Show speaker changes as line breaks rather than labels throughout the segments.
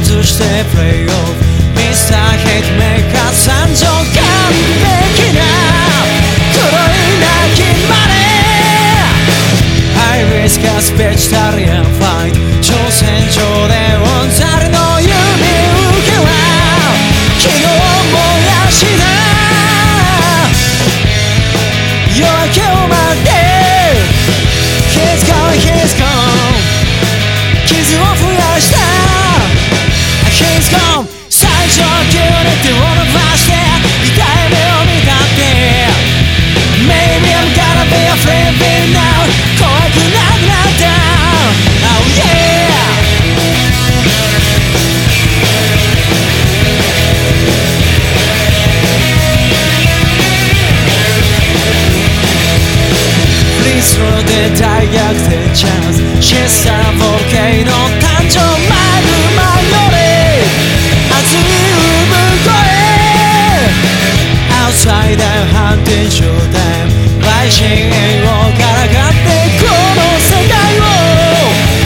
外してプレイオフミスターヘイトメーカー参上完璧な。黒い泣きまでハイリスカスベジタリアンファイト挑戦状でオンザルの指受けは。昨日燃やした。夜明けを待って。He's gone, he's gone 傷を増やした。て大逆転チャンス。シェスターボルケイの誕生マグマより熱い産声。Outside ハンティンショータイム陪審員をからかってこの世界を。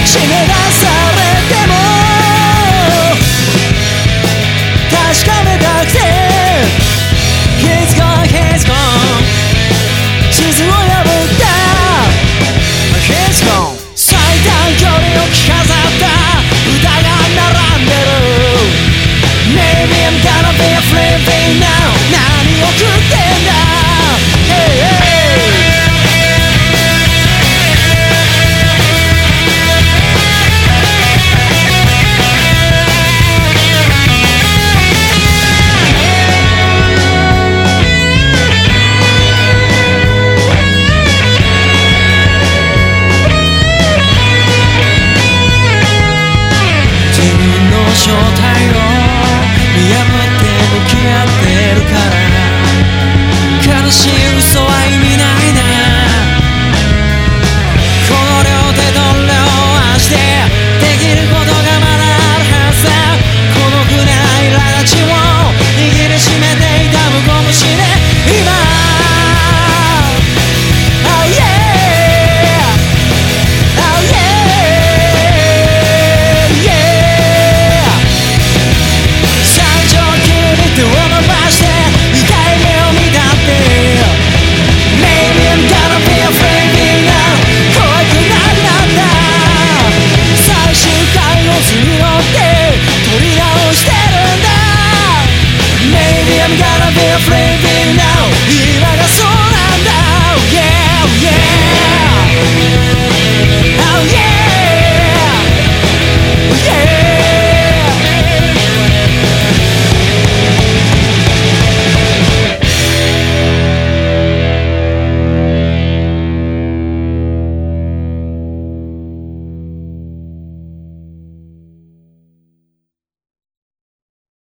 締め出されても。確かめたくて。